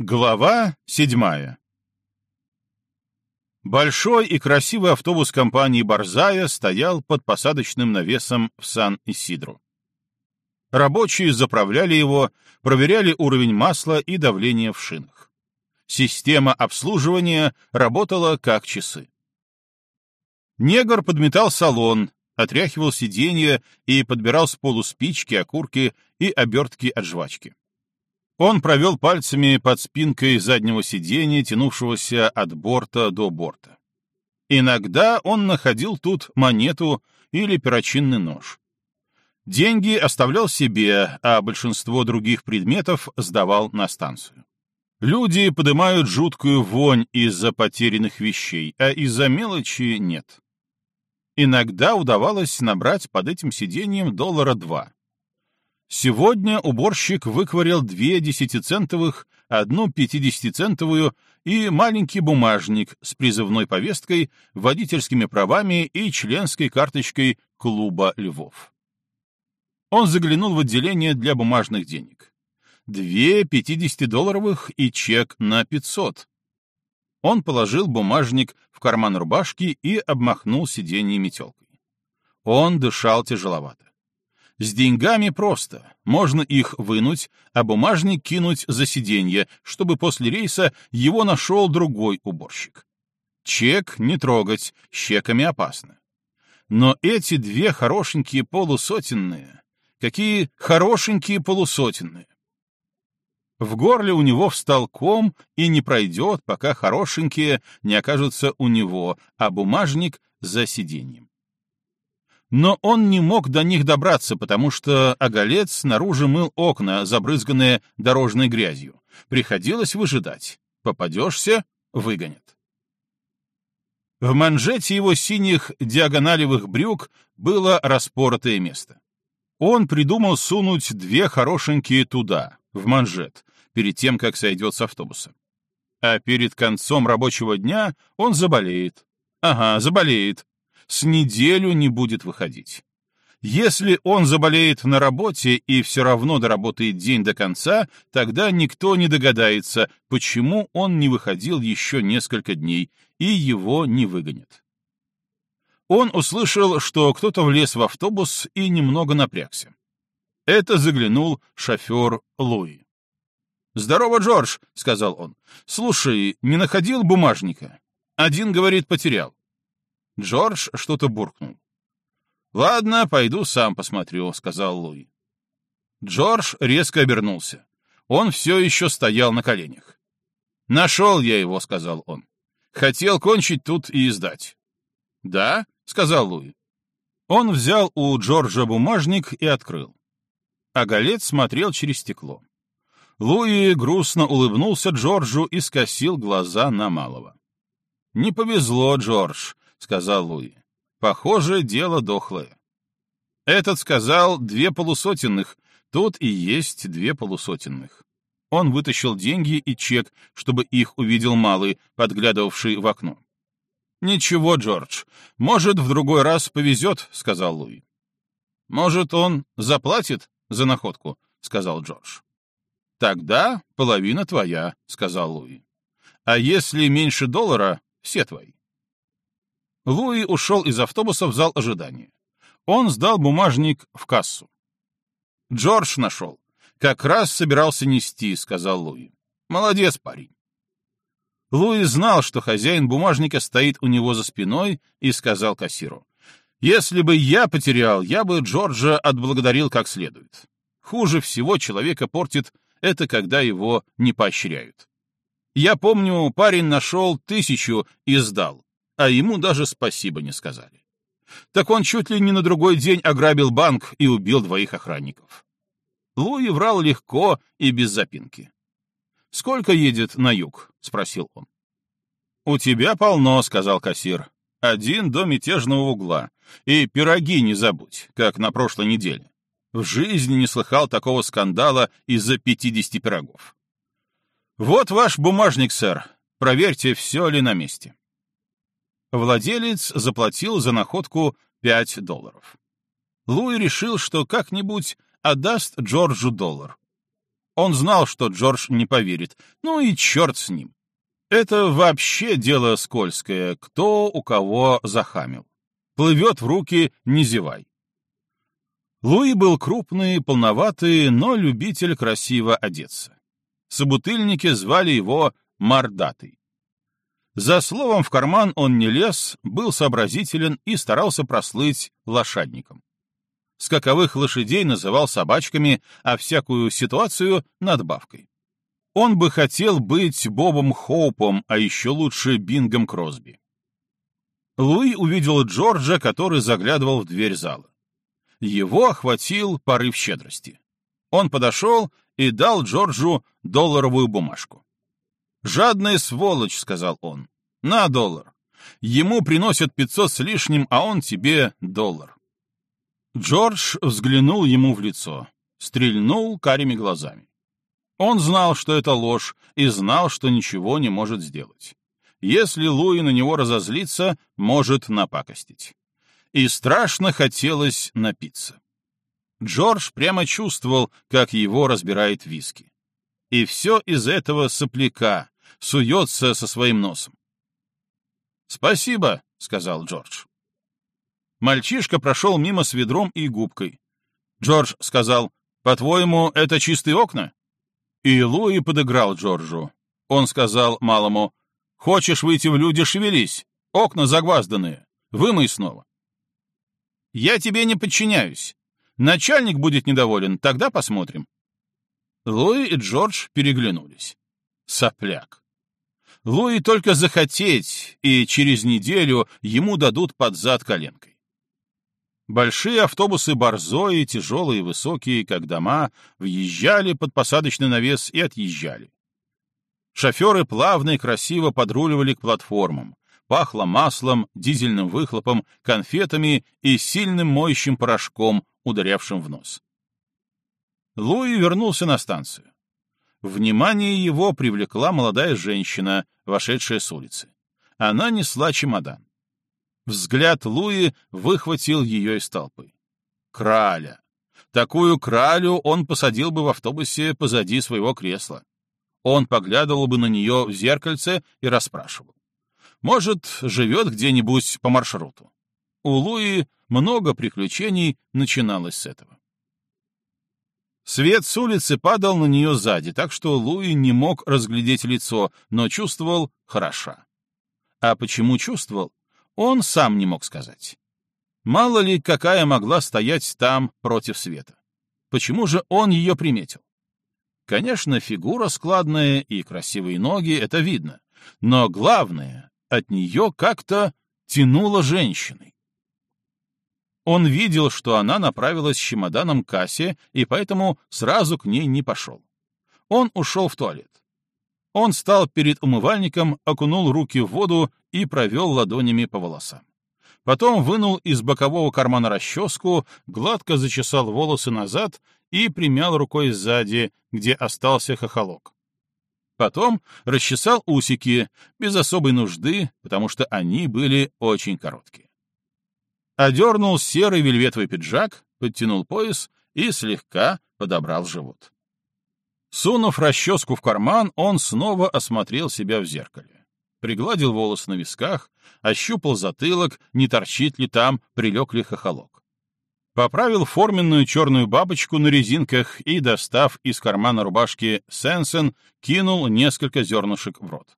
Глава седьмая Большой и красивый автобус компании «Борзая» стоял под посадочным навесом в Сан-Исидру. Рабочие заправляли его, проверяли уровень масла и давление в шинах. Система обслуживания работала как часы. Негр подметал салон, отряхивал сиденья и подбирал с полу спички, окурки и обертки от жвачки. Он провел пальцами под спинкой заднего сиденья, тянувшегося от борта до борта. Иногда он находил тут монету или перочинный нож. Деньги оставлял себе, а большинство других предметов сдавал на станцию. Люди поднимают жуткую вонь из-за потерянных вещей, а из-за мелочи нет. Иногда удавалось набрать под этим сиденьем доллара два. Сегодня уборщик выкварил две десятицентовых, одну пятидесятицентовую и маленький бумажник с призывной повесткой, водительскими правами и членской карточкой клуба львов. Он заглянул в отделение для бумажных денег. Две пятидесятидолларовых и чек на пятьсот. Он положил бумажник в карман рубашки и обмахнул сиденье метелкой. Он дышал тяжеловато. С деньгами просто. Можно их вынуть, а бумажник кинуть за сиденье, чтобы после рейса его нашел другой уборщик. Чек не трогать, с чеками опасно. Но эти две хорошенькие полусотенные, какие хорошенькие полусотенные. В горле у него встал ком и не пройдет, пока хорошенькие не окажутся у него, а бумажник за сиденьем но он не мог до них добраться, потому что оголец снаружи мыл окна, забрызганные дорожной грязью. Приходилось выжидать. Попадешься — выгонят. В манжете его синих диагоналевых брюк было распоротое место. Он придумал сунуть две хорошенькие туда, в манжет, перед тем, как сойдет с автобуса. А перед концом рабочего дня он заболеет. Ага, заболеет, с неделю не будет выходить. Если он заболеет на работе и все равно доработает день до конца, тогда никто не догадается, почему он не выходил еще несколько дней, и его не выгонят. Он услышал, что кто-то влез в автобус и немного напрягся. Это заглянул шофер Луи. «Здорово, Джордж», — сказал он. «Слушай, не находил бумажника? Один, говорит, потерял. Джордж что-то буркнул. «Ладно, пойду сам посмотрю», — сказал Луи. Джордж резко обернулся. Он все еще стоял на коленях. «Нашел я его», — сказал он. «Хотел кончить тут и издать». «Да?» — сказал Луи. Он взял у Джорджа бумажник и открыл. Галет смотрел через стекло. Луи грустно улыбнулся Джорджу и скосил глаза на малого. «Не повезло, Джордж. — сказал Луи. «Похоже, дело дохлое». Этот сказал две полусотенных, тут и есть две полусотенных. Он вытащил деньги и чек, чтобы их увидел малый, подглядывавший в окно. «Ничего, Джордж, может, в другой раз повезет», — сказал Луи. «Может, он заплатит за находку», — сказал Джордж. «Тогда половина твоя», — сказал Луи. «А если меньше доллара, все твои». Луи ушел из автобуса в зал ожидания. Он сдал бумажник в кассу. «Джордж нашел. Как раз собирался нести», — сказал Луи. «Молодец, парень». Луи знал, что хозяин бумажника стоит у него за спиной, и сказал кассиру. «Если бы я потерял, я бы Джорджа отблагодарил как следует. Хуже всего человека портит это, когда его не поощряют. Я помню, парень нашел тысячу и сдал а ему даже спасибо не сказали. Так он чуть ли не на другой день ограбил банк и убил двоих охранников. Луи врал легко и без запинки. «Сколько едет на юг?» — спросил он. «У тебя полно», — сказал кассир. «Один до мятежного угла. И пироги не забудь, как на прошлой неделе. В жизни не слыхал такого скандала из-за пятидесяти пирогов». «Вот ваш бумажник, сэр. Проверьте, все ли на месте». Владелец заплатил за находку 5 долларов. Луи решил, что как-нибудь отдаст Джорджу доллар. Он знал, что Джордж не поверит. Ну и черт с ним. Это вообще дело скользкое, кто у кого захамил. Плывет в руки, не зевай. Луи был крупный, полноватый, но любитель красиво одеться. Собутыльники звали его Мордатый. За словом в карман он не лез, был сообразителен и старался прослыть лошадником. Скаковых лошадей называл собачками, а всякую ситуацию — надбавкой. Он бы хотел быть Бобом Хоупом, а еще лучше Бингом Кросби. Луи увидел Джорджа, который заглядывал в дверь зала. Его охватил порыв щедрости. Он подошел и дал Джорджу долларовую бумажку. «Жадная сволочь», — сказал он. «На доллар. Ему приносят пятьсот с лишним, а он тебе доллар». Джордж взглянул ему в лицо, стрельнул карими глазами. Он знал, что это ложь, и знал, что ничего не может сделать. Если Луи на него разозлится, может напакостить. И страшно хотелось напиться. Джордж прямо чувствовал, как его разбирает виски. И все из этого сопляка суется со своим носом. «Спасибо», — сказал Джордж. Мальчишка прошел мимо с ведром и губкой. Джордж сказал, «По-твоему, это чистые окна?» И Луи подыграл Джорджу. Он сказал малому, «Хочешь выйти в люди, шевелись. Окна загвазданные. Вымой снова». «Я тебе не подчиняюсь. Начальник будет недоволен, тогда посмотрим». Луи и Джордж переглянулись. Сопляк. Луи только захотеть, и через неделю ему дадут под зад коленкой. Большие автобусы борзои, тяжелые и высокие, как дома, въезжали под посадочный навес и отъезжали. Шоферы плавно и красиво подруливали к платформам. Пахло маслом, дизельным выхлопом, конфетами и сильным моющим порошком, ударявшим в нос. Луи вернулся на станцию. Внимание его привлекла молодая женщина, вошедшая с улицы. Она несла чемодан. Взгляд Луи выхватил ее из толпы. Краля. Такую кралю он посадил бы в автобусе позади своего кресла. Он поглядывал бы на нее в зеркальце и расспрашивал. Может, живет где-нибудь по маршруту. У Луи много приключений начиналось с этого. Свет с улицы падал на нее сзади, так что Луи не мог разглядеть лицо, но чувствовал хороша. А почему чувствовал? Он сам не мог сказать. Мало ли, какая могла стоять там против света. Почему же он ее приметил? Конечно, фигура складная и красивые ноги — это видно. Но главное, от нее как-то тянуло женщиной. Он видел, что она направилась с чемоданом к кассе, и поэтому сразу к ней не пошел. Он ушел в туалет. Он стал перед умывальником, окунул руки в воду и провел ладонями по волосам. Потом вынул из бокового кармана расческу, гладко зачесал волосы назад и примял рукой сзади, где остался хохолок. Потом расчесал усики, без особой нужды, потому что они были очень короткие. Одернул серый вельветовый пиджак, подтянул пояс и слегка подобрал живот. Сунув расческу в карман, он снова осмотрел себя в зеркале. Пригладил волосы на висках, ощупал затылок, не торчит ли там, прилег ли хохолок. Поправил форменную черную бабочку на резинках и, достав из кармана рубашки Сенсен, кинул несколько зернышек в рот.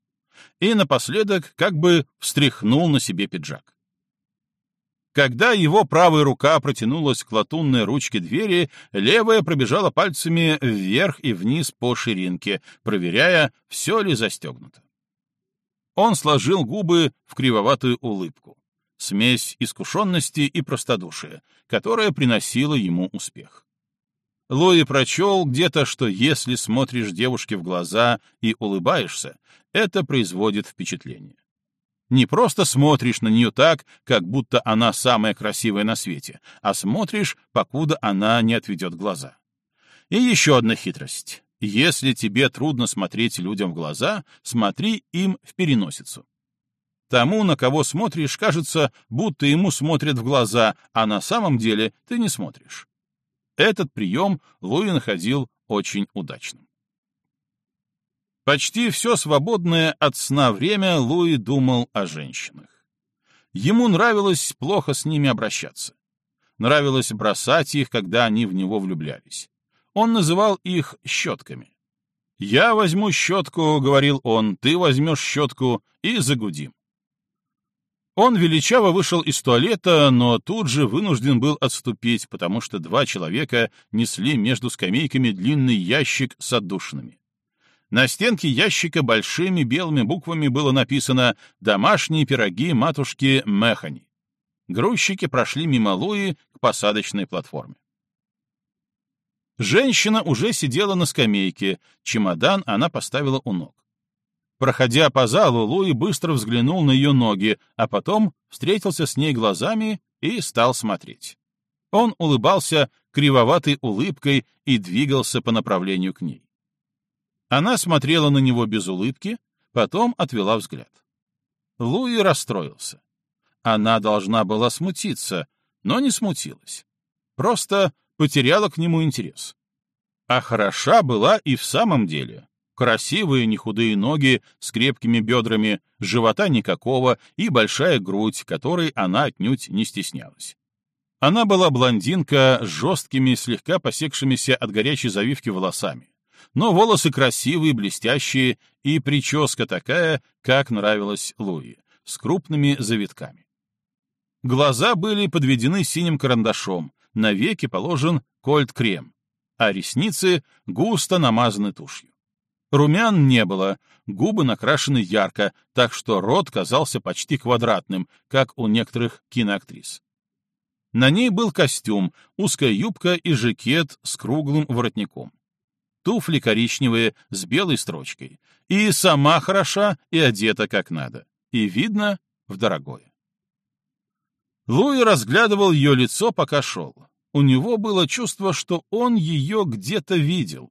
И напоследок как бы встряхнул на себе пиджак. Когда его правая рука протянулась к латунной ручке двери, левая пробежала пальцами вверх и вниз по ширинке, проверяя, все ли застегнуто. Он сложил губы в кривоватую улыбку, смесь искушенности и простодушия, которая приносила ему успех. Луи прочел где-то, что если смотришь девушке в глаза и улыбаешься, это производит впечатление. Не просто смотришь на нее так, как будто она самая красивая на свете, а смотришь, покуда она не отведет глаза. И еще одна хитрость. Если тебе трудно смотреть людям в глаза, смотри им в переносицу. Тому, на кого смотришь, кажется, будто ему смотрят в глаза, а на самом деле ты не смотришь. Этот прием Луи находил очень удачным. Почти все свободное от сна время Луи думал о женщинах. Ему нравилось плохо с ними обращаться. Нравилось бросать их, когда они в него влюблялись. Он называл их щетками. «Я возьму щетку», — говорил он, — «ты возьмешь щетку и загудим». Он величаво вышел из туалета, но тут же вынужден был отступить, потому что два человека несли между скамейками длинный ящик с отдушинами. На стенке ящика большими белыми буквами было написано «Домашние пироги матушки Механи». Грузчики прошли мимо Луи к посадочной платформе. Женщина уже сидела на скамейке, чемодан она поставила у ног. Проходя по залу, Луи быстро взглянул на ее ноги, а потом встретился с ней глазами и стал смотреть. Он улыбался кривоватой улыбкой и двигался по направлению к ней. Она смотрела на него без улыбки, потом отвела взгляд. Луи расстроился. Она должна была смутиться, но не смутилась. Просто потеряла к нему интерес. А хороша была и в самом деле. Красивые нехудые ноги с крепкими бедрами, живота никакого и большая грудь, которой она отнюдь не стеснялась. Она была блондинка с жесткими, слегка посекшимися от горячей завивки волосами но волосы красивые, блестящие, и прическа такая, как нравилась Луи, с крупными завитками. Глаза были подведены синим карандашом, на веки положен кольт-крем, а ресницы густо намазаны тушью. Румян не было, губы накрашены ярко, так что рот казался почти квадратным, как у некоторых киноактрис. На ней был костюм, узкая юбка и жакет с круглым воротником туфли коричневые с белой строчкой. И сама хороша, и одета как надо. И видно в дорогое. Луи разглядывал ее лицо, пока шел. У него было чувство, что он ее где-то видел.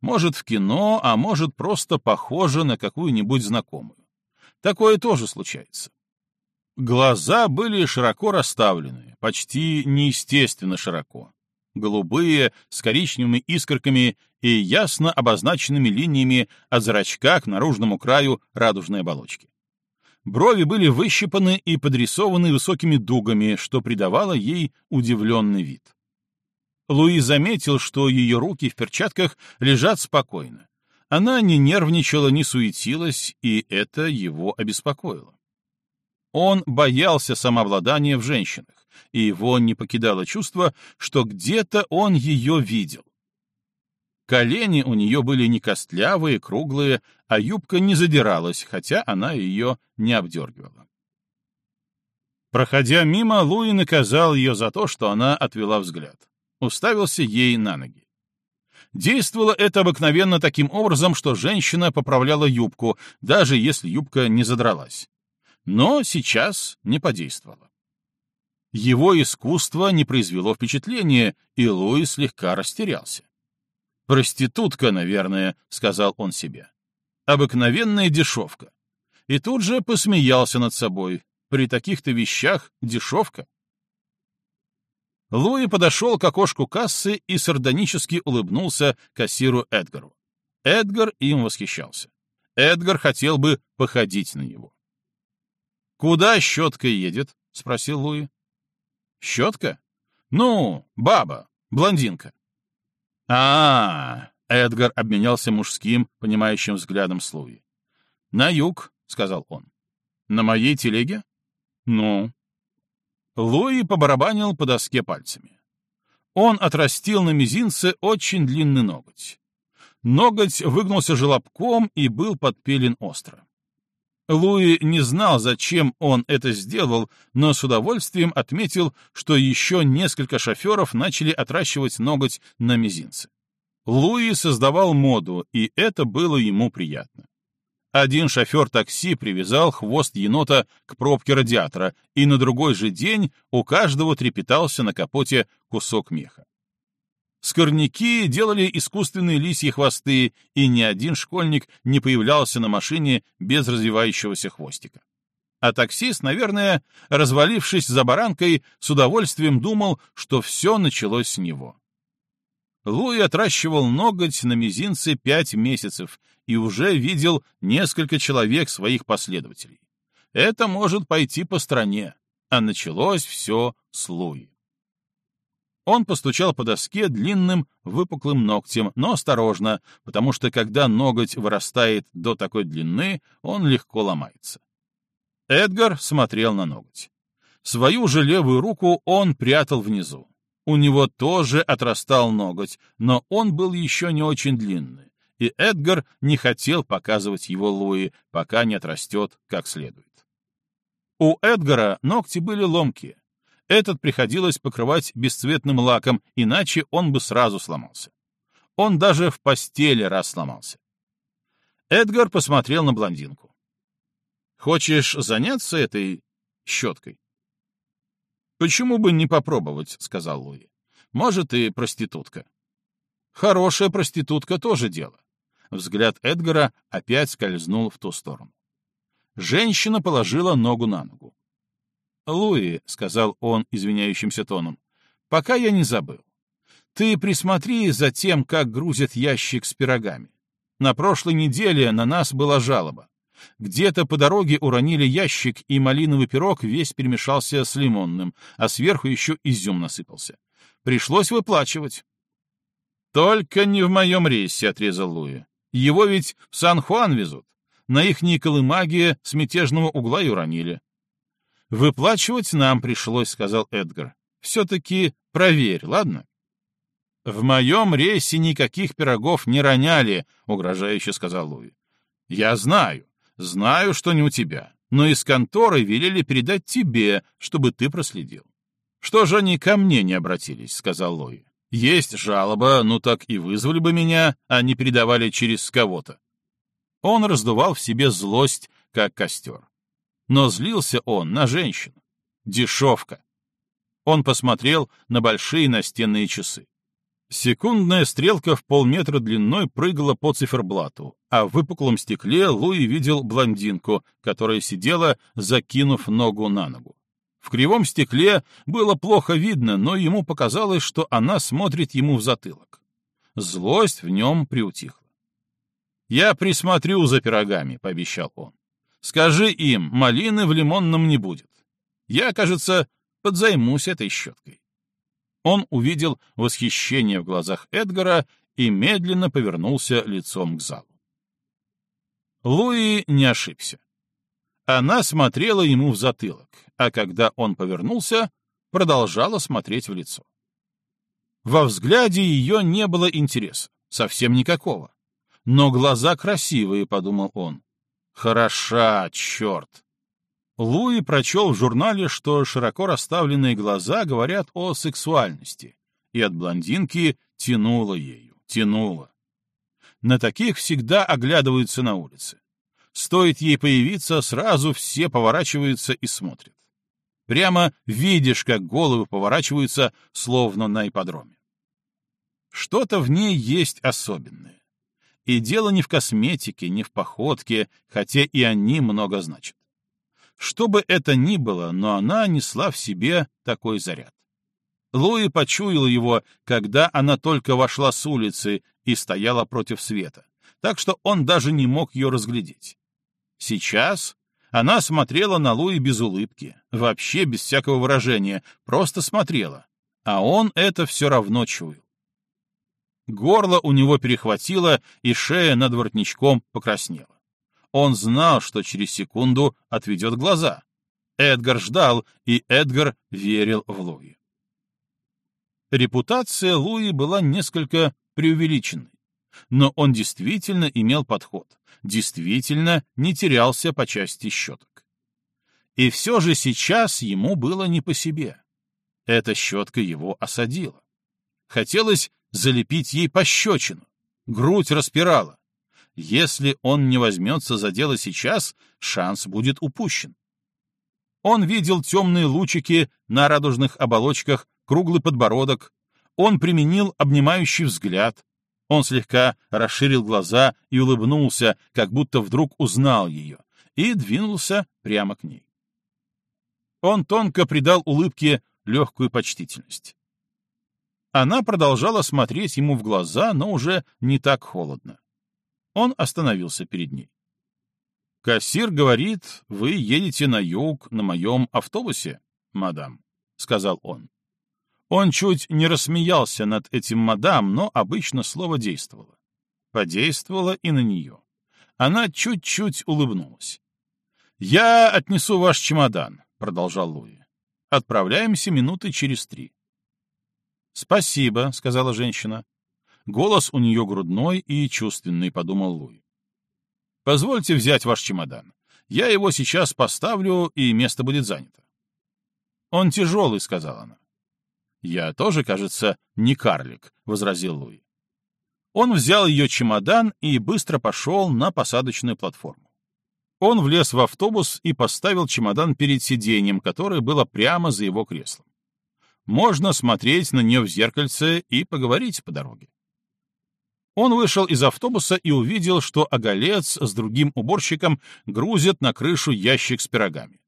Может, в кино, а может, просто похоже на какую-нибудь знакомую. Такое тоже случается. Глаза были широко расставлены, почти неестественно широко голубые, с коричневыми искорками и ясно обозначенными линиями от зрачка к наружному краю радужной оболочки. Брови были выщипаны и подрисованы высокими дугами, что придавало ей удивленный вид. Луи заметил, что ее руки в перчатках лежат спокойно. Она не нервничала, не суетилась, и это его обеспокоило. Он боялся самообладания в женщинах и его не покидало чувство, что где-то он ее видел. Колени у нее были не костлявые, круглые, а юбка не задиралась, хотя она ее не обдергивала. Проходя мимо, Луи наказал ее за то, что она отвела взгляд. Уставился ей на ноги. Действовало это обыкновенно таким образом, что женщина поправляла юбку, даже если юбка не задралась. Но сейчас не подействовало. Его искусство не произвело впечатления, и Луи слегка растерялся. «Проститутка, наверное», — сказал он себе. «Обыкновенная дешевка». И тут же посмеялся над собой. При таких-то вещах дешевка. Луи подошел к окошку кассы и сардонически улыбнулся кассиру Эдгару. Эдгар им восхищался. Эдгар хотел бы походить на него. «Куда щетка едет?» — спросил Луи. Щетка? Ну, баба, блондинка. А, -а, а Эдгар обменялся мужским, понимающим взглядом с Луи. На юг, сказал он. На моей телеге? Ну. Луи побарабанил по доске пальцами. Он отрастил на мизинце очень длинный ноготь. Ноготь выгнулся желобком и был подпилен остро. Луи не знал, зачем он это сделал, но с удовольствием отметил, что еще несколько шоферов начали отращивать ноготь на мизинце. Луи создавал моду, и это было ему приятно. Один шофер такси привязал хвост енота к пробке радиатора, и на другой же день у каждого трепетался на капоте кусок меха. Скорняки делали искусственные лисьи хвосты, и ни один школьник не появлялся на машине без развивающегося хвостика. А таксист, наверное, развалившись за баранкой, с удовольствием думал, что все началось с него. Луи отращивал ноготь на мизинце пять месяцев и уже видел несколько человек своих последователей. Это может пойти по стране, а началось все с Луи. Он постучал по доске длинным выпуклым ногтем, но осторожно, потому что когда ноготь вырастает до такой длины, он легко ломается. Эдгар смотрел на ноготь. Свою же левую руку он прятал внизу. У него тоже отрастал ноготь, но он был еще не очень длинный, и Эдгар не хотел показывать его Луи, пока не отрастет как следует. У Эдгара ногти были ломкие. Этот приходилось покрывать бесцветным лаком, иначе он бы сразу сломался. Он даже в постели раз сломался. Эдгар посмотрел на блондинку. «Хочешь заняться этой щеткой?» «Почему бы не попробовать?» — сказал Луи. «Может, и проститутка». «Хорошая проститутка тоже дело». Взгляд Эдгара опять скользнул в ту сторону. Женщина положила ногу на ногу. «Луи», — сказал он извиняющимся тоном, — «пока я не забыл. Ты присмотри за тем, как грузят ящик с пирогами. На прошлой неделе на нас была жалоба. Где-то по дороге уронили ящик, и малиновый пирог весь перемешался с лимонным, а сверху еще изюм насыпался. Пришлось выплачивать. «Только не в моем рейсе», — отрезал Луи. «Его ведь в Сан-Хуан везут. На ихней колымаге с мятежного угла и уронили». «Выплачивать нам пришлось», — сказал Эдгар. «Все-таки проверь, ладно?» «В моем рейсе никаких пирогов не роняли», — угрожающе сказал Луи. «Я знаю. Знаю, что не у тебя, но из конторы велели передать тебе, чтобы ты проследил. Что же они ко мне не обратились, сказал Лои. Есть жалоба, ну так и вызвали бы меня, а не передавали через кого-то. Он раздувал в себе злость, как костер. Но злился он на женщину. Дешевка. Он посмотрел на большие настенные часы. Секундная стрелка в полметра длиной прыгала по циферблату, а в выпуклом стекле Луи видел блондинку, которая сидела, закинув ногу на ногу. В кривом стекле было плохо видно, но ему показалось, что она смотрит ему в затылок. Злость в нем приутихла. «Я присмотрю за пирогами», — пообещал он. «Скажи им, малины в лимонном не будет. Я, кажется, подзаймусь этой щеткой» он увидел восхищение в глазах Эдгара и медленно повернулся лицом к залу. Луи не ошибся. Она смотрела ему в затылок, а когда он повернулся, продолжала смотреть в лицо. Во взгляде ее не было интереса, совсем никакого. Но глаза красивые, — подумал он. Хороша, черт! Луи прочел в журнале, что широко расставленные глаза говорят о сексуальности, и от блондинки тянуло ею, тянуло. На таких всегда оглядываются на улице. Стоит ей появиться, сразу все поворачиваются и смотрят. Прямо видишь, как головы поворачиваются, словно на ипподроме. Что-то в ней есть особенное. И дело не в косметике, не в походке, хотя и они много значат. Что бы это ни было, но она несла в себе такой заряд. Луи почуял его, когда она только вошла с улицы и стояла против света, так что он даже не мог ее разглядеть. Сейчас она смотрела на Луи без улыбки, вообще без всякого выражения, просто смотрела, а он это все равно чуял. Горло у него перехватило, и шея над воротничком покраснела. Он знал, что через секунду отведет глаза. Эдгар ждал, и Эдгар верил в Луи. Репутация Луи была несколько преувеличенной, но он действительно имел подход, действительно не терялся по части щеток. И все же сейчас ему было не по себе. Эта щетка его осадила. Хотелось залепить ей пощечину. Грудь распирала. Если он не возьмется за дело сейчас, шанс будет упущен. Он видел темные лучики на радужных оболочках, круглый подбородок. Он применил обнимающий взгляд. Он слегка расширил глаза и улыбнулся, как будто вдруг узнал ее, и двинулся прямо к ней. Он тонко придал улыбке легкую почтительность. Она продолжала смотреть ему в глаза, но уже не так холодно. Он остановился перед ней. «Кассир говорит, вы едете на юг на моем автобусе, мадам», — сказал он. Он чуть не рассмеялся над этим мадам, но обычно слово действовало. Подействовало и на нее. Она чуть-чуть улыбнулась. «Я отнесу ваш чемодан», — продолжал Луи. «Отправляемся минуты через три». «Спасибо», — сказала женщина. Голос у нее грудной и чувственный, — подумал Луи. «Позвольте взять ваш чемодан. Я его сейчас поставлю, и место будет занято». «Он тяжелый», — сказала она. «Я тоже, кажется, не карлик», — возразил Луи. Он взял ее чемодан и быстро пошел на посадочную платформу. Он влез в автобус и поставил чемодан перед сиденьем, которое было прямо за его креслом. Можно смотреть на нее в зеркальце и поговорить по дороге. Он вышел из автобуса и увидел, что оголец с другим уборщиком грузят на крышу ящик с пирогами.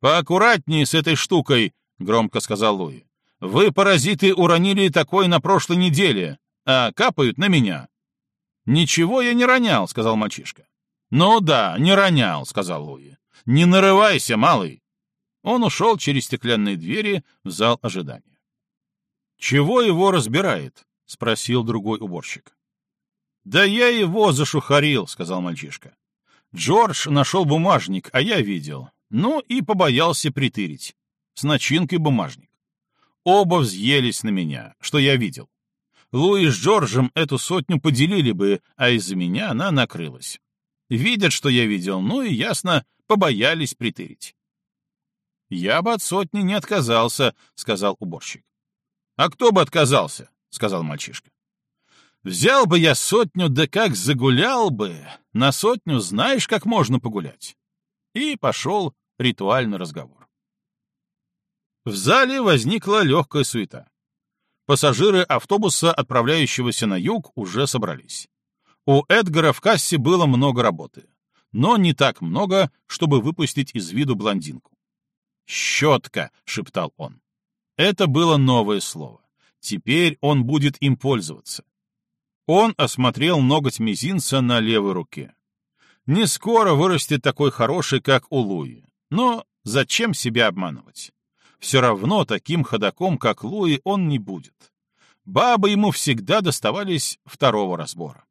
«Поаккуратнее с этой штукой», — громко сказал Луи. «Вы, паразиты, уронили такой на прошлой неделе, а капают на меня». «Ничего я не ронял», — сказал мальчишка. «Ну да, не ронял», — сказал Луи. «Не нарывайся, малый. Он ушел через стеклянные двери в зал ожидания. «Чего его разбирает?» — спросил другой уборщик. «Да я его зашухарил», — сказал мальчишка. «Джордж нашел бумажник, а я видел. Ну и побоялся притырить. С начинкой бумажник. Оба взъелись на меня, что я видел. Луи с Джорджем эту сотню поделили бы, а из-за меня она накрылась. Видят, что я видел, ну и, ясно, побоялись притырить. «Я бы от сотни не отказался», — сказал уборщик. «А кто бы отказался?» — сказал мальчишка. «Взял бы я сотню, да как загулял бы! На сотню знаешь, как можно погулять!» И пошел ритуальный разговор. В зале возникла легкая суета. Пассажиры автобуса, отправляющегося на юг, уже собрались. У Эдгара в кассе было много работы, но не так много, чтобы выпустить из виду блондинку. «Щетка», — шептал он. Это было новое слово. Теперь он будет им пользоваться. Он осмотрел ноготь мизинца на левой руке. Не скоро вырастет такой хороший, как у Луи. Но зачем себя обманывать? Все равно таким ходаком, как Луи, он не будет. Бабы ему всегда доставались второго разбора.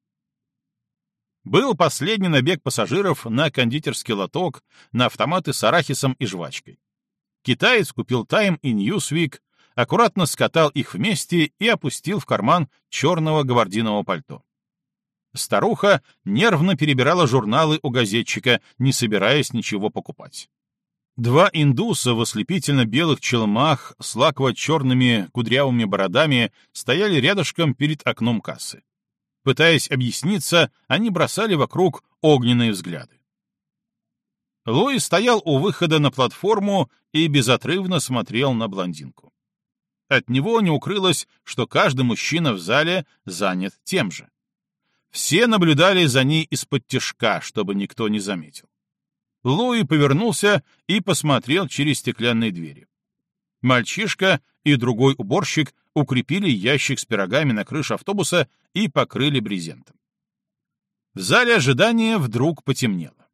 Был последний набег пассажиров на кондитерский лоток, на автоматы с арахисом и жвачкой. Китаец купил Time и Newsweek, аккуратно скатал их вместе и опустил в карман черного габардинового пальто. Старуха нервно перебирала журналы у газетчика, не собираясь ничего покупать. Два индуса в ослепительно-белых челмах с лаково-черными кудрявыми бородами стояли рядышком перед окном кассы. Пытаясь объясниться, они бросали вокруг огненные взгляды. Луи стоял у выхода на платформу и безотрывно смотрел на блондинку. От него не укрылось, что каждый мужчина в зале занят тем же. Все наблюдали за ней из-под тишка, чтобы никто не заметил. Луи повернулся и посмотрел через стеклянные двери. Мальчишка и другой уборщик укрепили ящик с пирогами на крыше автобуса и покрыли брезентом. В зале ожидания вдруг потемнело.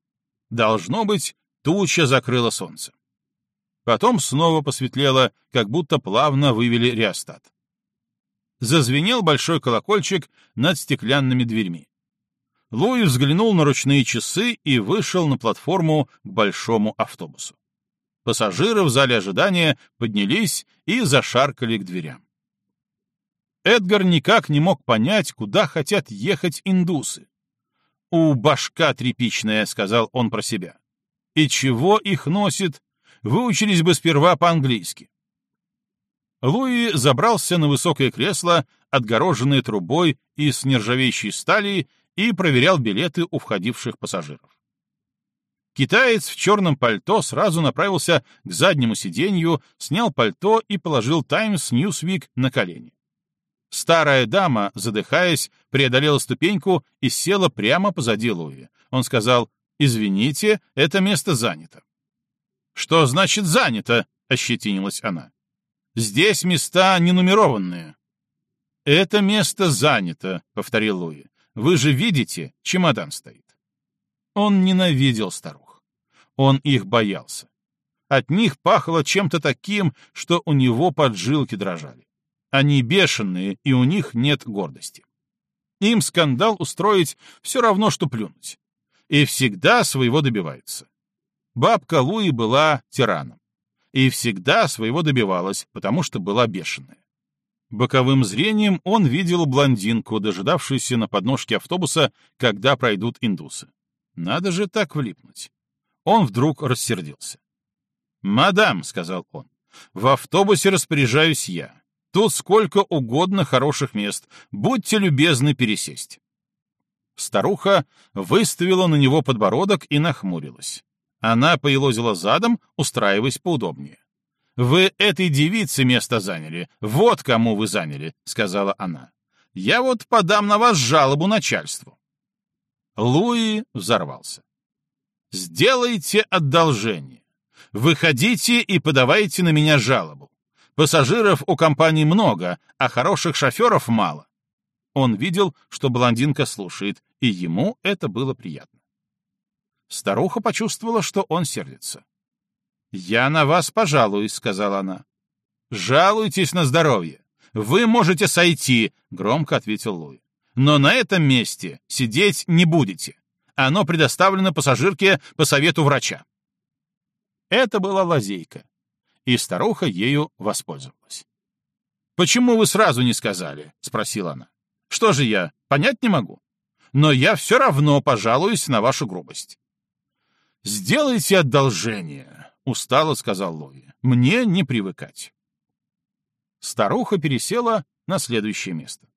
Должно быть, туча закрыла солнце. Потом снова посветлело, как будто плавно вывели реостат. Зазвенел большой колокольчик над стеклянными дверьми. Луи взглянул на ручные часы и вышел на платформу к большому автобусу. Пассажиры в зале ожидания поднялись и зашаркали к дверям. Эдгар никак не мог понять, куда хотят ехать индусы. «У башка тряпичная», — сказал он про себя. «И чего их носит? Выучились бы сперва по-английски». Луи забрался на высокое кресло, отгороженное трубой из нержавеющей стали, и проверял билеты у входивших пассажиров. Китаец в черном пальто сразу направился к заднему сиденью, снял пальто и положил «Таймс Ньюсвик» на колени. Старая дама, задыхаясь, преодолела ступеньку и села прямо позади Луи. Он сказал, «Извините, это место занято». «Что значит занято?» — ощетинилась она. «Здесь места не нумерованные. «Это место занято», — повторил Луи. «Вы же видите, чемодан стоит». Он ненавидел старух. Он их боялся. От них пахло чем-то таким, что у него поджилки дрожали. Они бешеные, и у них нет гордости. Им скандал устроить все равно, что плюнуть. И всегда своего добиваются. Бабка Луи была тираном. И всегда своего добивалась, потому что была бешеная. Боковым зрением он видел блондинку, дожидавшуюся на подножке автобуса, когда пройдут индусы. Надо же так влипнуть. Он вдруг рассердился. «Мадам», — сказал он, — «в автобусе распоряжаюсь я. Тут сколько угодно хороших мест. Будьте любезны пересесть». Старуха выставила на него подбородок и нахмурилась. Она поелозила задом, устраиваясь поудобнее. «Вы этой девице место заняли. Вот кому вы заняли», — сказала она. «Я вот подам на вас жалобу начальству». Луи взорвался. «Сделайте одолжение. Выходите и подавайте на меня жалобу. Пассажиров у компании много, а хороших шоферов мало». Он видел, что блондинка слушает, и ему это было приятно. Старуха почувствовала, что он сердится. «Я на вас пожалуюсь», — сказала она. «Жалуйтесь на здоровье. Вы можете сойти», — громко ответил Луи. «Но на этом месте сидеть не будете. Оно предоставлено пассажирке по совету врача». Это была лазейка, и старуха ею воспользовалась. «Почему вы сразу не сказали?» — спросила она. «Что же я, понять не могу? Но я все равно пожалуюсь на вашу грубость». «Сделайте одолжение», — устало сказал Лови. «Мне не привыкать». Старуха пересела на следующее место.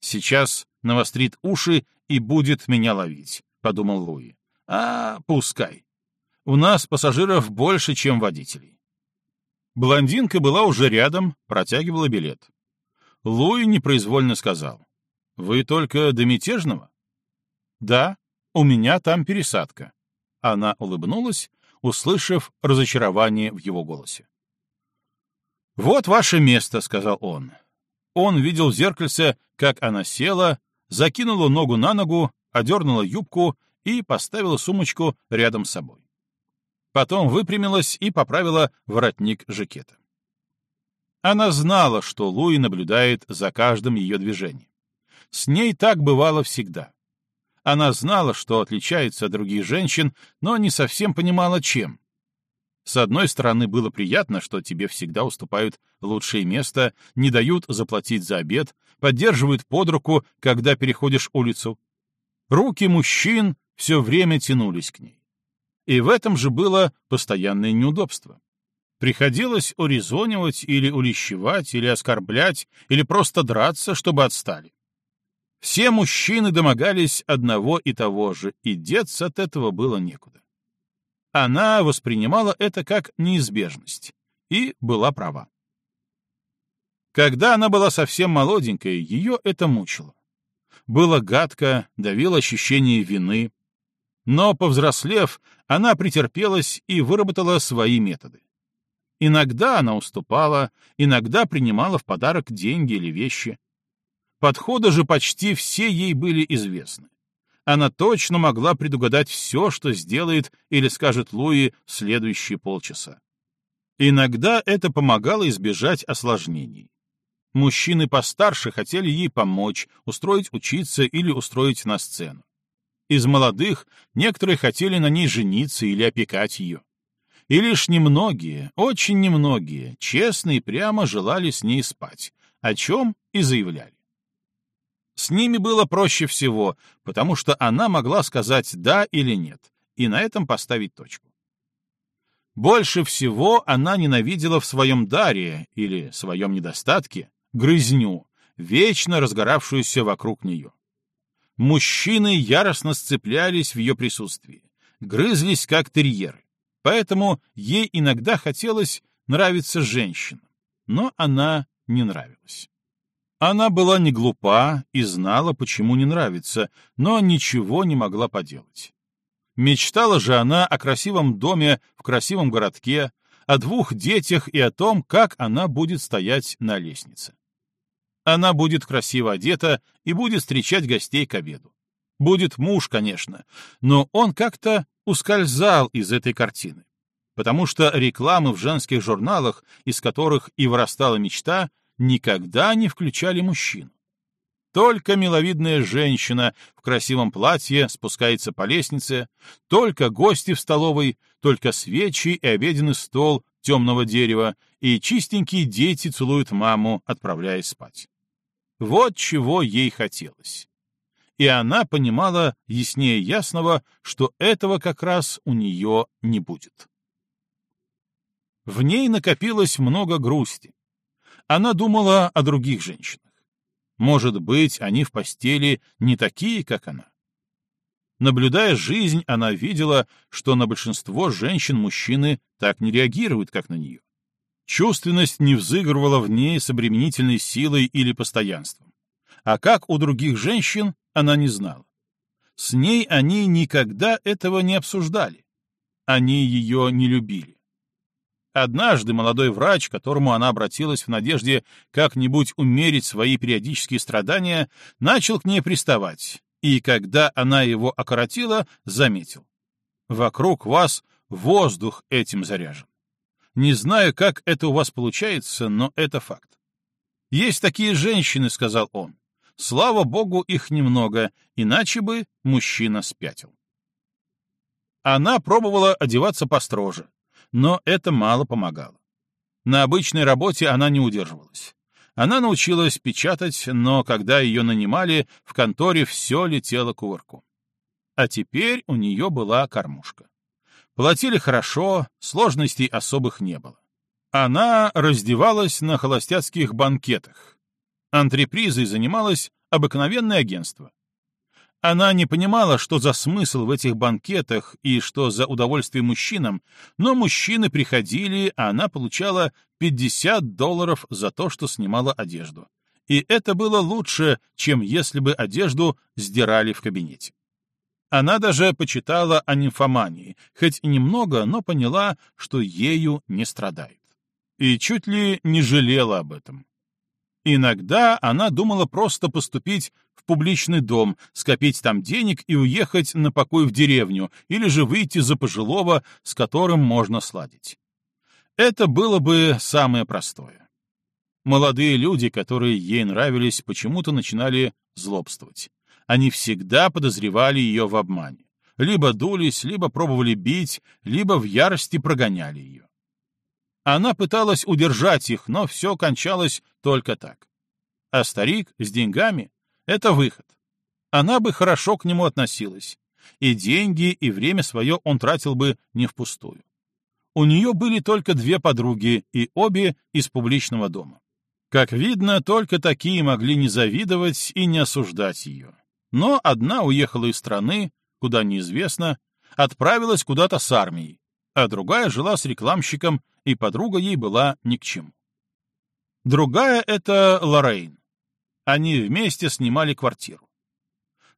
«Сейчас навострит уши и будет меня ловить», — подумал Луи. «А, пускай. У нас пассажиров больше, чем водителей». Блондинка была уже рядом, протягивала билет. Луи непроизвольно сказал. «Вы только до мятежного?» «Да, у меня там пересадка». Она улыбнулась услышав разочарование в его голосе. «Вот ваше место», — сказал он. Он видел в зеркальце, как она села, закинула ногу на ногу, одернула юбку и поставила сумочку рядом с собой. Потом выпрямилась и поправила воротник жакета. Она знала, что Луи наблюдает за каждым ее движением. С ней так бывало всегда. Она знала, что отличается от других женщин, но не совсем понимала, чем. С одной стороны, было приятно, что тебе всегда уступают лучшее место, не дают заплатить за обед, поддерживают под руку, когда переходишь улицу. Руки мужчин все время тянулись к ней. И в этом же было постоянное неудобство. Приходилось урезонивать или улещевать, или оскорблять, или просто драться, чтобы отстали. Все мужчины домогались одного и того же, и деться от этого было некуда. Она воспринимала это как неизбежность и была права. Когда она была совсем молоденькой, ее это мучило. Было гадко, давило ощущение вины. Но, повзрослев, она претерпелась и выработала свои методы. Иногда она уступала, иногда принимала в подарок деньги или вещи. Подходы же почти все ей были известны. Она точно могла предугадать все, что сделает или скажет Луи в следующие полчаса. Иногда это помогало избежать осложнений. Мужчины постарше хотели ей помочь, устроить учиться или устроить на сцену. Из молодых некоторые хотели на ней жениться или опекать ее. И лишь немногие, очень немногие, честно и прямо желали с ней спать, о чем и заявляли. С ними было проще всего, потому что она могла сказать «да» или «нет», и на этом поставить точку. Больше всего она ненавидела в своем даре или своем недостатке грызню, вечно разгоравшуюся вокруг нее. Мужчины яростно сцеплялись в ее присутствии, грызлись как терьеры, поэтому ей иногда хотелось нравиться женщинам, но она не нравилась. Она была не глупа и знала, почему не нравится, но ничего не могла поделать. Мечтала же она о красивом доме в красивом городке, о двух детях и о том, как она будет стоять на лестнице. Она будет красиво одета и будет встречать гостей к обеду. Будет муж, конечно, но он как-то ускользал из этой картины, потому что рекламы в женских журналах, из которых и вырастала мечта, никогда не включали мужчину. Только миловидная женщина в красивом платье спускается по лестнице, только гости в столовой, только свечи и обеденный стол темного дерева, и чистенькие дети целуют маму, отправляясь спать. Вот чего ей хотелось. И она понимала яснее ясного, что этого как раз у нее не будет. В ней накопилось много грусти. Она думала о других женщинах. Может быть, они в постели не такие, как она. Наблюдая жизнь, она видела, что на большинство женщин мужчины так не реагируют, как на нее. Чувственность не взыгрывала в ней с обременительной силой или постоянством. А как у других женщин, она не знала. С ней они никогда этого не обсуждали. Они ее не любили. Однажды молодой врач, к которому она обратилась в надежде как-нибудь умерить свои периодические страдания, начал к ней приставать, и когда она его окоротила, заметил. «Вокруг вас воздух этим заряжен. Не знаю, как это у вас получается, но это факт. Есть такие женщины, — сказал он. Слава богу, их немного, иначе бы мужчина спятил. Она пробовала одеваться построже, но это мало помогало. На обычной работе она не удерживалась. Она научилась печатать, но когда ее нанимали, в конторе все летело кувырку. А теперь у нее была кормушка. Платили хорошо, сложностей особых не было. Она раздевалась на холостяцких банкетах. Антрепризой занималось обыкновенное агентство. Она не понимала, что за смысл в этих банкетах и что за удовольствие мужчинам, но мужчины приходили, а она получала 50 долларов за то, что снимала одежду. И это было лучше, чем если бы одежду сдирали в кабинете. Она даже почитала о нимфомании, хоть и немного, но поняла, что ею не страдает. И чуть ли не жалела об этом. Иногда она думала просто поступить в публичный дом, скопить там денег и уехать на покой в деревню, или же выйти за пожилого, с которым можно сладить. Это было бы самое простое. Молодые люди, которые ей нравились, почему-то начинали злобствовать они всегда подозревали ее в обмане. Либо дулись, либо пробовали бить, либо в ярости прогоняли ее. Она пыталась удержать их, но все кончалось только так. А старик с деньгами — это выход. Она бы хорошо к нему относилась. И деньги, и время свое он тратил бы не впустую. У нее были только две подруги, и обе из публичного дома. Как видно, только такие могли не завидовать и не осуждать ее. Но одна уехала из страны, куда неизвестно, отправилась куда-то с армией, а другая жила с рекламщиком, и подруга ей была ни к чему. Другая — это Лоррейн. Они вместе снимали квартиру.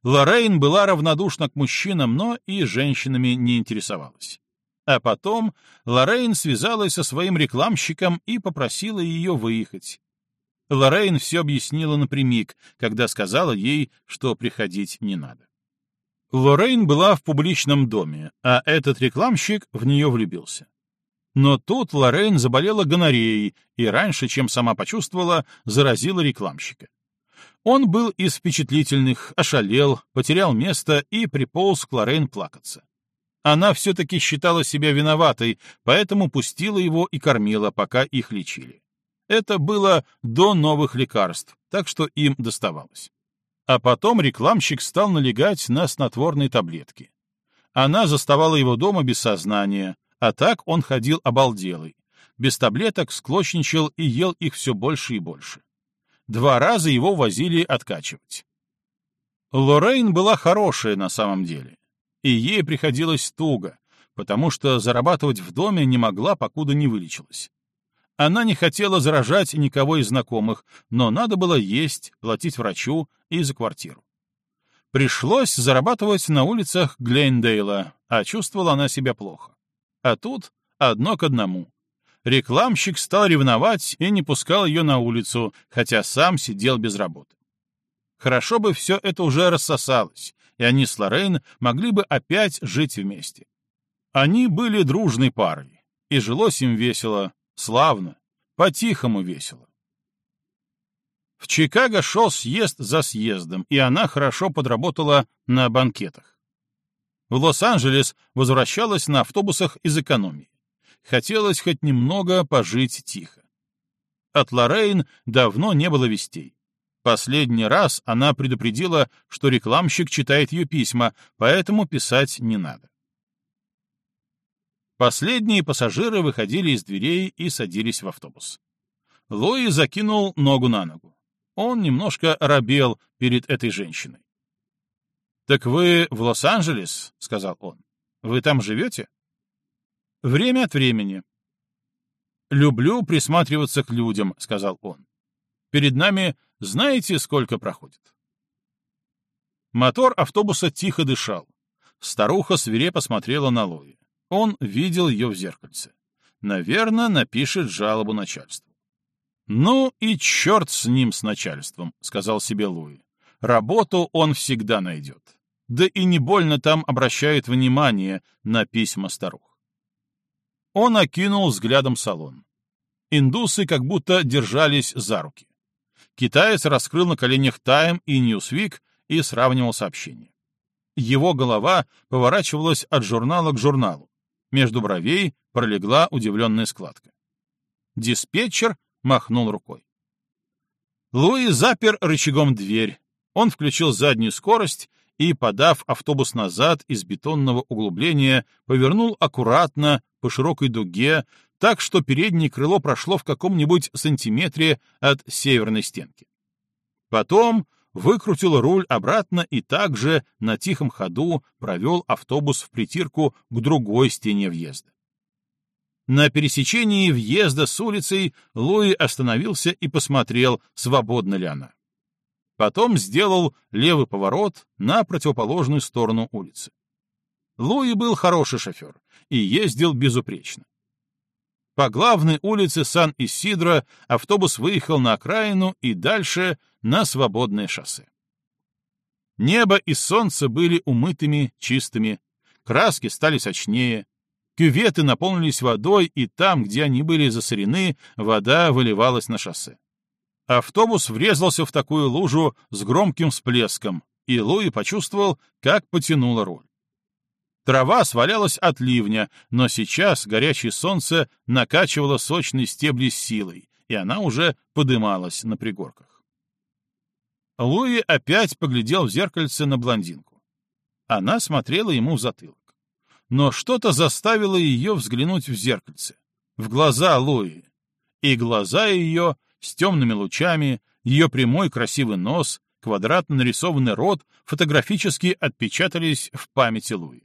Лоррейн была равнодушна к мужчинам, но и женщинами не интересовалась. А потом Лоррейн связалась со своим рекламщиком и попросила ее выехать. Лоррейн все объяснила напрямик, когда сказала ей, что приходить не надо. Лоррейн была в публичном доме, а этот рекламщик в нее влюбился. Но тут Лоррейн заболела гонореей и раньше, чем сама почувствовала, заразила рекламщика. Он был из впечатлительных, ошалел, потерял место и приполз к Лоррейн плакаться. Она все-таки считала себя виноватой, поэтому пустила его и кормила, пока их лечили. Это было до новых лекарств, так что им доставалось. А потом рекламщик стал налегать на снотворные таблетки. Она заставала его дома без сознания, а так он ходил обалделый. Без таблеток склочничал и ел их все больше и больше. Два раза его возили откачивать. Лоррейн была хорошая на самом деле, и ей приходилось туго, потому что зарабатывать в доме не могла, покуда не вылечилась. Она не хотела заражать никого из знакомых, но надо было есть, платить врачу и за квартиру. Пришлось зарабатывать на улицах Глендейла, а чувствовала она себя плохо. А тут одно к одному. рекламщик стал ревновать и не пускал ее на улицу, хотя сам сидел без работы. Хорошо бы все это уже рассосалось, и они с Лоррейн могли бы опять жить вместе. Они были дружной парой, и жилось им весело, славно, по-тихому весело. В Чикаго шел съезд за съездом, и она хорошо подработала на банкетах. В Лос-Анджелес возвращалась на автобусах из экономии. Хотелось хоть немного пожить тихо. От Лоррейн давно не было вестей. Последний раз она предупредила, что рекламщик читает ее письма, поэтому писать не надо. Последние пассажиры выходили из дверей и садились в автобус. Луи закинул ногу на ногу. Он немножко робел перед этой женщиной. «Так вы в Лос-Анджелес?» — сказал он. «Вы там живете?» «Время от времени». «Люблю присматриваться к людям», — сказал он. «Перед нами знаете, сколько проходит?» Мотор автобуса тихо дышал. Старуха свирепо смотрела на Луи. Он видел ее в зеркальце. Наверное, напишет жалобу начальству. «Ну и черт с ним, с начальством», — сказал себе Луи. «Работу он всегда найдет. Да и не больно там обращают внимание на письма старух». Он окинул взглядом салон. Индусы как будто держались за руки. Китаец раскрыл на коленях «Тайм» и «Ньюсвик» и сравнивал сообщения. Его голова поворачивалась от журнала к журналу. Между бровей пролегла удивленная складка. Диспетчер махнул рукой. Луи запер рычагом дверь. Он включил заднюю скорость и, подав автобус назад из бетонного углубления, повернул аккуратно по широкой дуге, так что переднее крыло прошло в каком-нибудь сантиметре от северной стенки. Потом выкрутил руль обратно и также на тихом ходу провел автобус в притирку к другой стене въезда. На пересечении въезда с улицей Луи остановился и посмотрел, свободна ли она. Потом сделал левый поворот на противоположную сторону улицы. Луи был хороший шофер и ездил безупречно. По главной улице Сан-Исидро автобус выехал на окраину и дальше на свободное шоссе. Небо и солнце были умытыми, чистыми, краски стали сочнее, Кюветы наполнились водой, и там, где они были засорены, вода выливалась на шоссе. Автобус врезался в такую лужу с громким всплеском, и Луи почувствовал, как потянуло руль. Трава свалялась от ливня, но сейчас горячее солнце накачивало сочные стебли силой, и она уже подымалась на пригорках. Луи опять поглядел в зеркальце на блондинку. Она смотрела ему в затылок но что-то заставило ее взглянуть в зеркальце, в глаза Луи. И глаза ее с темными лучами, ее прямой красивый нос, квадратно нарисованный рот фотографически отпечатались в памяти Луи.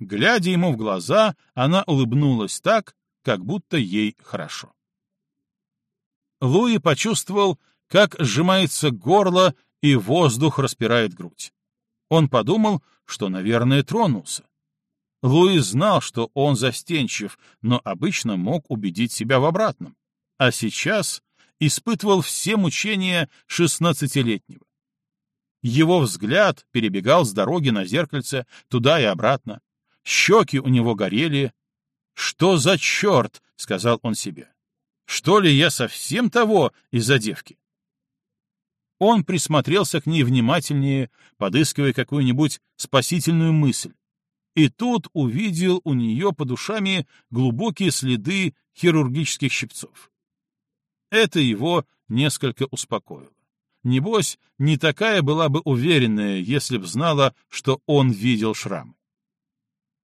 Глядя ему в глаза, она улыбнулась так, как будто ей хорошо. Луи почувствовал, как сжимается горло и воздух распирает грудь. Он подумал, что, наверное, тронулся. Луи знал, что он застенчив, но обычно мог убедить себя в обратном. А сейчас испытывал все мучения шестнадцатилетнего. Его взгляд перебегал с дороги на зеркальце туда и обратно. Щеки у него горели. «Что за черт?» — сказал он себе. «Что ли я совсем того из-за девки?» Он присмотрелся к ней внимательнее, подыскивая какую-нибудь спасительную мысль, и тут увидел у нее под ушами глубокие следы хирургических щипцов. Это его несколько успокоило. Небось, не такая была бы уверенная, если б знала, что он видел шрам.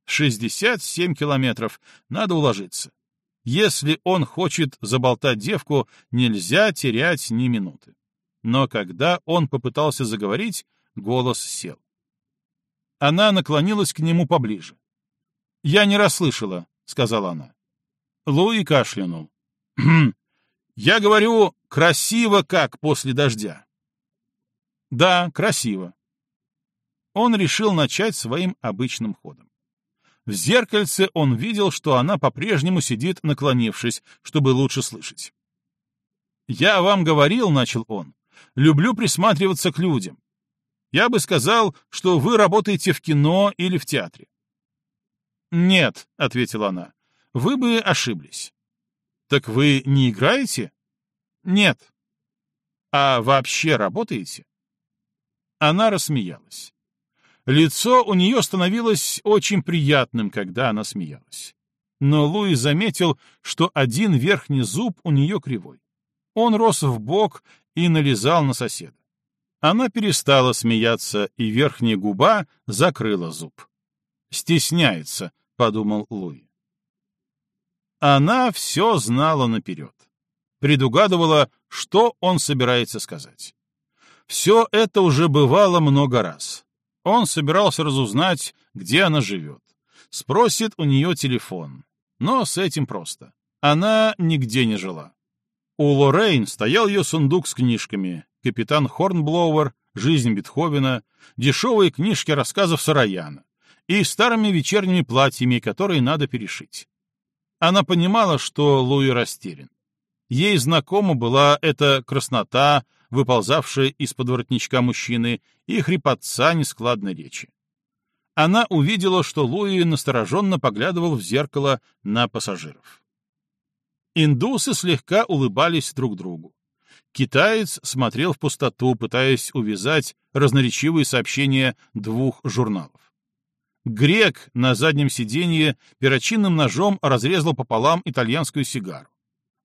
Шестьдесят семь километров, надо уложиться. Если он хочет заболтать девку, нельзя терять ни минуты. Но когда он попытался заговорить, голос сел. Она наклонилась к нему поближе. «Я не расслышала», — сказала она. Луи кашлянул. «Хм, «Я говорю, красиво как после дождя». «Да, красиво». Он решил начать своим обычным ходом. В зеркальце он видел, что она по-прежнему сидит, наклонившись, чтобы лучше слышать. «Я вам говорил, — начал он, — люблю присматриваться к людям. Я бы сказал, что вы работаете в кино или в театре». «Нет», — ответила она, — «вы бы ошиблись». «Так вы не играете?» «Нет». «А вообще работаете?» Она рассмеялась. Лицо у нее становилось очень приятным, когда она смеялась. Но Луи заметил, что один верхний зуб у нее кривой. Он рос в бок и налезал на соседа. Она перестала смеяться, и верхняя губа закрыла зуб. «Стесняется», — подумал Луи. Она все знала наперед. Предугадывала, что он собирается сказать. Все это уже бывало много раз. Он собирался разузнать, где она живет. Спросит у нее телефон. Но с этим просто. Она нигде не жила. У Лоррейн стоял ее сундук с книжками. «Капитан Хорнблоуэр», «Жизнь Бетховена», дешевые книжки рассказов Сараяна и старыми вечерними платьями, которые надо перешить. Она понимала, что Луи растерян. Ей знакома была эта краснота, выползавшая из-под воротничка мужчины, и хрипотца нескладной речи. Она увидела, что Луи настороженно поглядывал в зеркало на пассажиров. Индусы слегка улыбались друг другу. Китаец смотрел в пустоту, пытаясь увязать разноречивые сообщения двух журналов. Грек на заднем сиденье перочинным ножом разрезал пополам итальянскую сигару.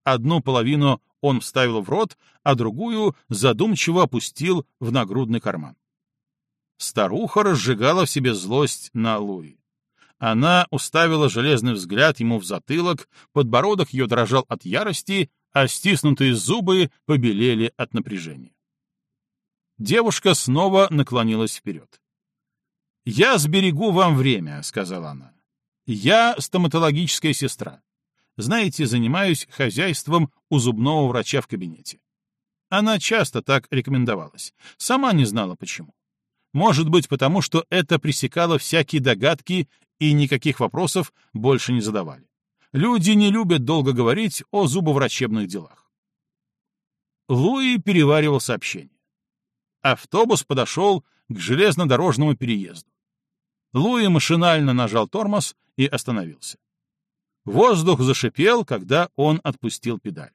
Одну половину он вставил в рот, а другую задумчиво опустил в нагрудный карман. Старуха разжигала в себе злость на Луи. Она уставила железный взгляд ему в затылок, подбородок ее дрожал от ярости, а стиснутые зубы побелели от напряжения. Девушка снова наклонилась вперед. «Я сберегу вам время», — сказала она. «Я стоматологическая сестра. Знаете, занимаюсь хозяйством у зубного врача в кабинете». Она часто так рекомендовалась. Сама не знала, почему. Может быть, потому что это пресекало всякие догадки и никаких вопросов больше не задавали. Люди не любят долго говорить о зубоврачебных делах. Луи переваривал сообщение. Автобус подошел к железнодорожному переезду. Луи машинально нажал тормоз и остановился. Воздух зашипел, когда он отпустил педаль.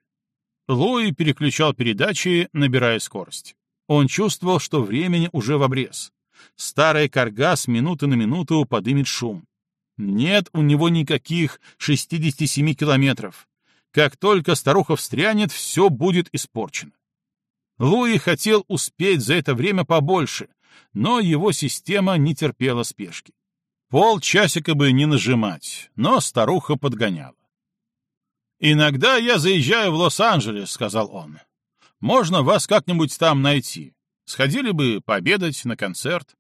Луи переключал передачи, набирая скорость. Он чувствовал, что времени уже в обрез. Старая корга с минуты на минуту подымет шум. Нет у него никаких 67 километров. Как только старуха встрянет, все будет испорчено. Луи хотел успеть за это время побольше, но его система не терпела спешки. Полчасика бы не нажимать, но старуха подгоняла. «Иногда я заезжаю в Лос-Анджелес», — сказал он. «Можно вас как-нибудь там найти. Сходили бы пообедать на концерт».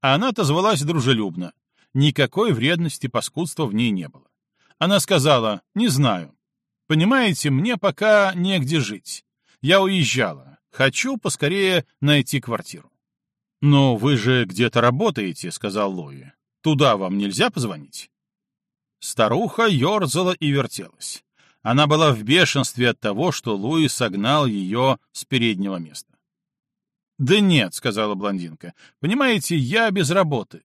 Она отозвалась дружелюбно. Никакой вредности, паскудства в ней не было. Она сказала, «Не знаю. Понимаете, мне пока негде жить. Я уезжала. Хочу поскорее найти квартиру». «Но вы же где-то работаете», — сказал Лои. «Туда вам нельзя позвонить?» Старуха ерзала и вертелась. Она была в бешенстве от того, что Луи согнал ее с переднего места. «Да нет», — сказала блондинка. «Понимаете, я без работы.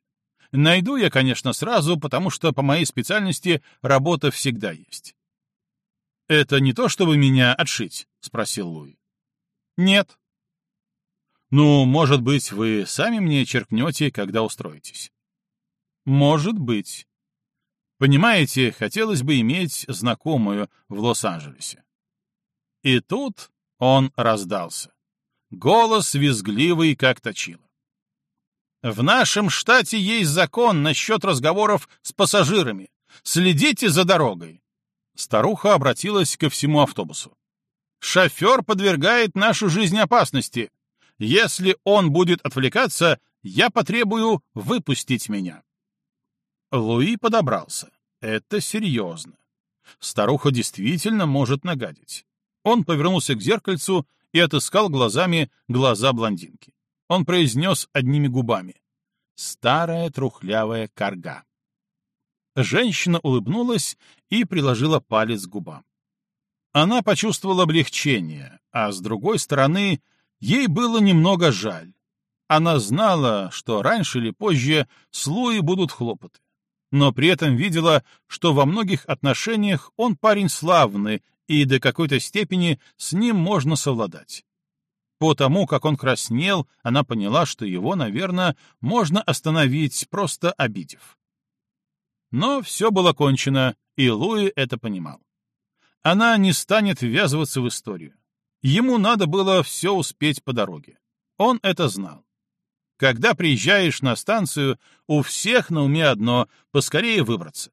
Найду я, конечно, сразу, потому что по моей специальности работа всегда есть». «Это не то, чтобы меня отшить?» — спросил Луи. «Нет», ну, может быть, вы сами мне черкнете, когда устроитесь. Может быть. Понимаете, хотелось бы иметь знакомую в Лос-Анджелесе. И тут он раздался. Голос визгливый, как точило. В нашем штате есть закон насчет разговоров с пассажирами. Следите за дорогой. Старуха обратилась ко всему автобусу. Шофер подвергает нашу жизнь опасности. Если он будет отвлекаться, я потребую выпустить меня. Луи подобрался. Это серьезно. Старуха действительно может нагадить. Он повернулся к зеркальцу и отыскал глазами глаза блондинки. Он произнес одними губами. «Старая трухлявая карга». Женщина улыбнулась и приложила палец к губам. Она почувствовала облегчение, а с другой стороны, ей было немного жаль. Она знала, что раньше или позже с Луи будут хлопоты, но при этом видела, что во многих отношениях он парень славный, и до какой-то степени с ним можно совладать. По тому, как он краснел, она поняла, что его, наверное, можно остановить, просто обидев. Но все было кончено, и Луи это понимал. Она не станет ввязываться в историю. Ему надо было все успеть по дороге. Он это знал. Когда приезжаешь на станцию, у всех на уме одно — поскорее выбраться.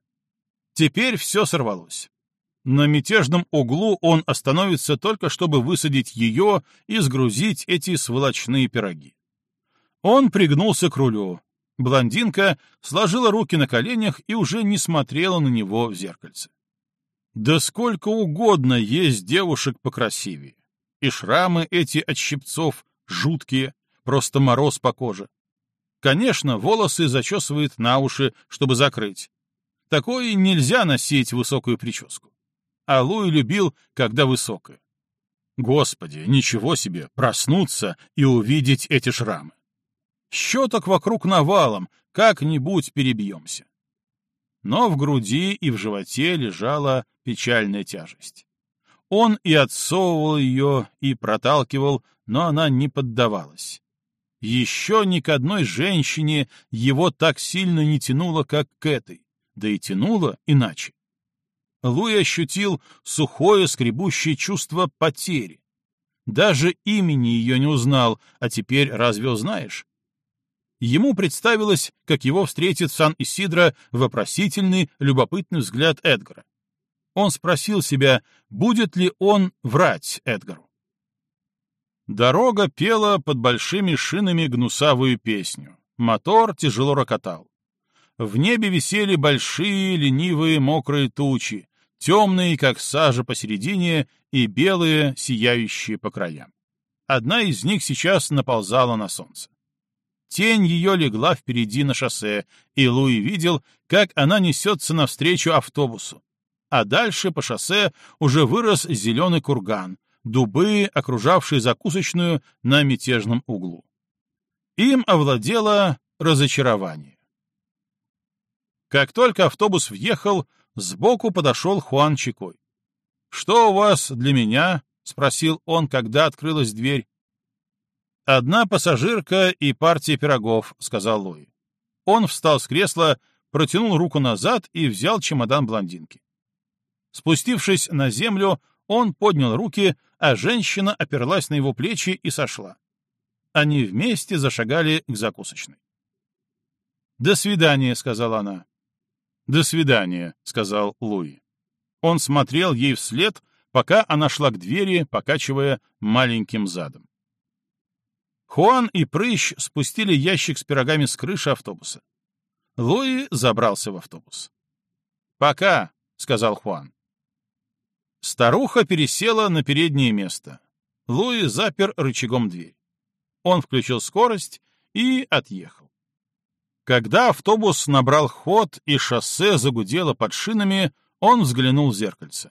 Теперь все сорвалось. На мятежном углу он остановится только, чтобы высадить ее и сгрузить эти сволочные пироги. Он пригнулся к рулю. Блондинка сложила руки на коленях и уже не смотрела на него в зеркальце. Да сколько угодно есть девушек покрасивее. И шрамы эти от щипцов жуткие, просто мороз по коже. Конечно, волосы зачесывает на уши, чтобы закрыть. Такое нельзя носить высокую прическу а Луи любил, когда высокое. Господи, ничего себе, проснуться и увидеть эти шрамы. Щеток вокруг навалом, как-нибудь перебьемся. Но в груди и в животе лежала печальная тяжесть. Он и отсовывал ее, и проталкивал, но она не поддавалась. Еще ни к одной женщине его так сильно не тянуло, как к этой, да и тянуло иначе. Луи ощутил сухое скребущее чувство потери. Даже имени ее не узнал, а теперь разве узнаешь? Ему представилось, как его встретит Сан-Исидро вопросительный, любопытный взгляд Эдгара. Он спросил себя, будет ли он врать Эдгару. Дорога пела под большими шинами гнусавую песню. Мотор тяжело рокотал. В небе висели большие, ленивые, мокрые тучи, темные, как сажа посередине, и белые, сияющие по краям. Одна из них сейчас наползала на солнце. Тень ее легла впереди на шоссе, и Луи видел, как она несется навстречу автобусу. А дальше по шоссе уже вырос зеленый курган, дубы, окружавшие закусочную на мятежном углу. Им овладело разочарование. Как только автобус въехал, Сбоку подошел Хуан Чикой. «Что у вас для меня?» — спросил он, когда открылась дверь. «Одна пассажирка и партия пирогов», — сказал Луи. Он встал с кресла, протянул руку назад и взял чемодан блондинки. Спустившись на землю, он поднял руки, а женщина оперлась на его плечи и сошла. Они вместе зашагали к закусочной. «До свидания», — сказала она. «До свидания», — сказал Луи. Он смотрел ей вслед, пока она шла к двери, покачивая маленьким задом. Хуан и Прыщ спустили ящик с пирогами с крыши автобуса. Луи забрался в автобус. «Пока», — сказал Хуан. Старуха пересела на переднее место. Луи запер рычагом дверь. Он включил скорость и отъехал. Когда автобус набрал ход и шоссе загудело под шинами, он взглянул в зеркальце.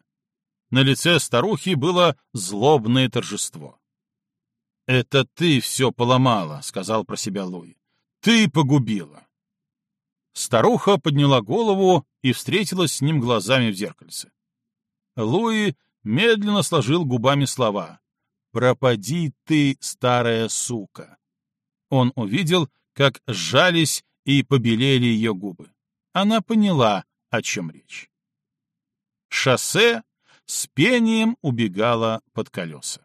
На лице старухи было злобное торжество. «Это ты все поломала», — сказал про себя Луи. «Ты погубила». Старуха подняла голову и встретилась с ним глазами в зеркальце. Луи медленно сложил губами слова «Пропади ты, старая сука». Он увидел, как сжались и побелели ее губы. Она поняла, о чем речь. Шоссе с пением убегало под колеса.